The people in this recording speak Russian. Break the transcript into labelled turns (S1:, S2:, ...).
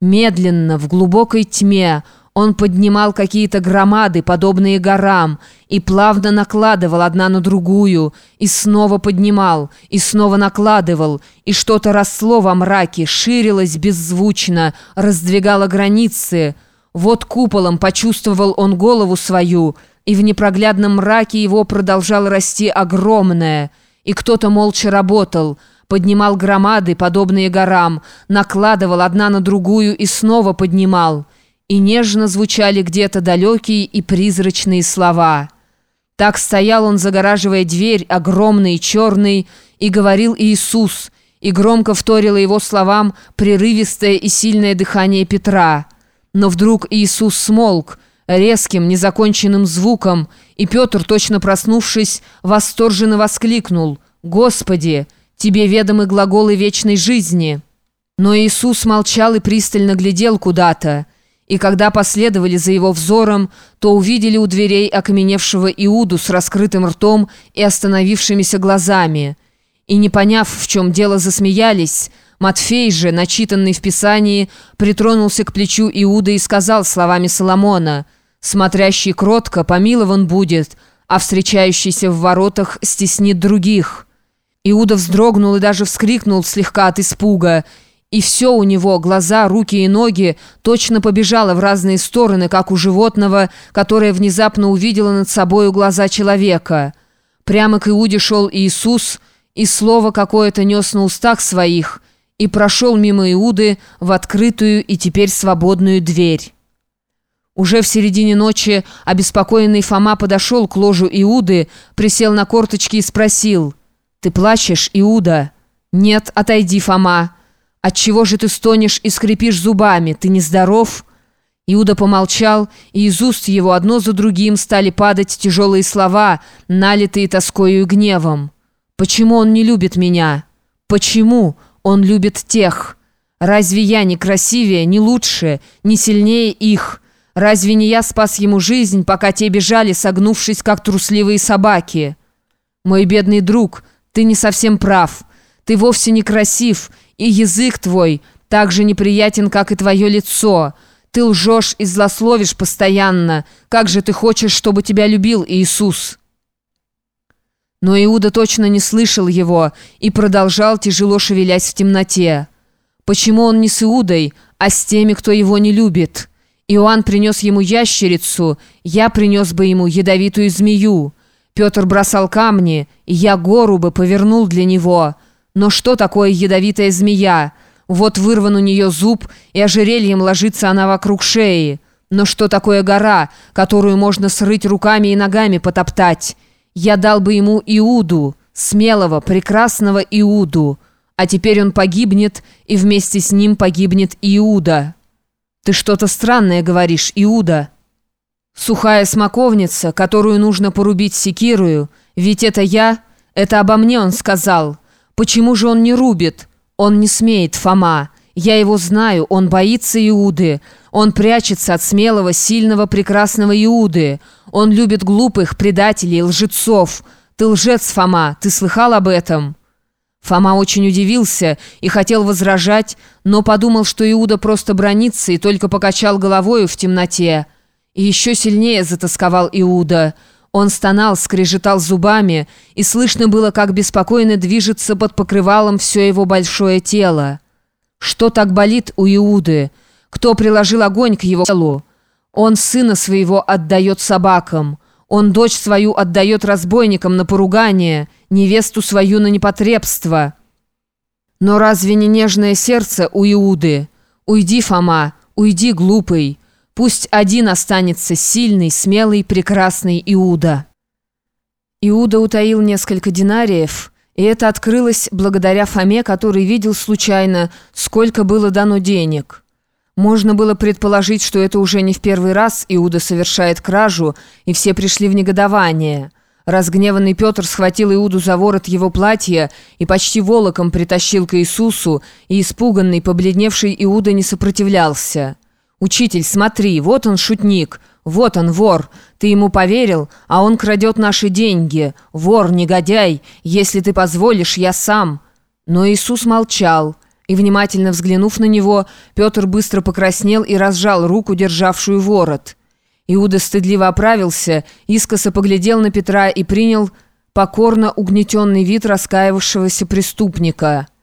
S1: Медленно, в глубокой тьме, он поднимал какие-то громады, подобные горам, и плавно накладывал одна на другую, и снова поднимал, и снова накладывал, и что-то росло во мраке, ширилось беззвучно, раздвигало границы. Вот куполом почувствовал он голову свою, и в непроглядном мраке его продолжало расти огромное, и кто-то молча работал — поднимал громады, подобные горам, накладывал одна на другую и снова поднимал. И нежно звучали где-то далекие и призрачные слова. Так стоял он, загораживая дверь, огромный, черный, и говорил Иисус, и громко вторило его словам прерывистое и сильное дыхание Петра. Но вдруг Иисус смолк, резким, незаконченным звуком, и Петр, точно проснувшись, восторженно воскликнул «Господи!» Тебе ведомы глаголы вечной жизни». Но Иисус молчал и пристально глядел куда-то, и когда последовали за его взором, то увидели у дверей окаменевшего Иуду с раскрытым ртом и остановившимися глазами. И, не поняв, в чем дело, засмеялись. Матфей же, начитанный в Писании, притронулся к плечу Иуда и сказал словами Соломона, «Смотрящий кротко помилован будет, а встречающийся в воротах стеснит других». Иуда вздрогнул и даже вскрикнул слегка от испуга. И все у него, глаза, руки и ноги, точно побежало в разные стороны, как у животного, которое внезапно увидело над собою глаза человека. Прямо к Иуде шел Иисус, и слово какое-то нес на устах своих, и прошел мимо Иуды в открытую и теперь свободную дверь. Уже в середине ночи обеспокоенный Фома подошел к ложу Иуды, присел на корточки и спросил – «Ты плачешь, Иуда?» «Нет, отойди, Фома. Отчего же ты стонешь и скрипишь зубами? Ты нездоров?» Иуда помолчал, и из уст его одно за другим стали падать тяжелые слова, налитые тоскою и гневом. «Почему он не любит меня? Почему он любит тех? Разве я не красивее, не лучше, не сильнее их? Разве не я спас ему жизнь, пока те бежали, согнувшись, как трусливые собаки? Мой бедный друг!» Ты не совсем прав. Ты вовсе не красив, и язык твой так же неприятен, как и твое лицо. Ты лжешь и злословишь постоянно. Как же ты хочешь, чтобы тебя любил Иисус?» Но Иуда точно не слышал его и продолжал, тяжело шевелясь в темноте. Почему он не с Иудой, а с теми, кто его не любит? Иоанн принес ему ящерицу, я принес бы ему ядовитую змею. Петр бросал камни, и я гору бы повернул для него. Но что такое ядовитая змея? Вот вырван у нее зуб, и ожерельем ложится она вокруг шеи. Но что такое гора, которую можно срыть руками и ногами потоптать? Я дал бы ему Иуду, смелого, прекрасного Иуду. А теперь он погибнет, и вместе с ним погибнет Иуда. Ты что-то странное говоришь, Иуда». Сухая смоковница, которую нужно порубить секирую, ведь это я, это обо мне он сказал. Почему же он не рубит? Он не смеет, Фома. Я его знаю, он боится Иуды. Он прячется от смелого, сильного, прекрасного Иуды. Он любит глупых, предателей, лжецов. Ты лжец, Фома, ты слыхал об этом?» Фома очень удивился и хотел возражать, но подумал, что Иуда просто бронится и только покачал головою в темноте. Еще сильнее затасковал Иуда. Он стонал, скрежетал зубами, и слышно было, как беспокойно движется под покрывалом все его большое тело. Что так болит у Иуды? Кто приложил огонь к его телу? Он сына своего отдает собакам. Он дочь свою отдает разбойникам на поругание, невесту свою на непотребство. Но разве не нежное сердце у Иуды? Уйди, Фома, уйди, глупый. Пусть один останется сильный, смелый, прекрасный Иуда. Иуда утаил несколько динариев, и это открылось благодаря Фоме, который видел случайно, сколько было дано денег. Можно было предположить, что это уже не в первый раз Иуда совершает кражу, и все пришли в негодование. Разгневанный Петр схватил Иуду за ворот его платья и почти волоком притащил к Иисусу, и испуганный, побледневший Иуда не сопротивлялся. «Учитель, смотри, вот он шутник, вот он вор. Ты ему поверил, а он крадет наши деньги. Вор, негодяй, если ты позволишь, я сам». Но Иисус молчал. И, внимательно взглянув на него, Петр быстро покраснел и разжал руку, державшую ворот. Иуда стыдливо оправился, искоса поглядел на Петра и принял покорно угнетенный вид раскаявшегося преступника –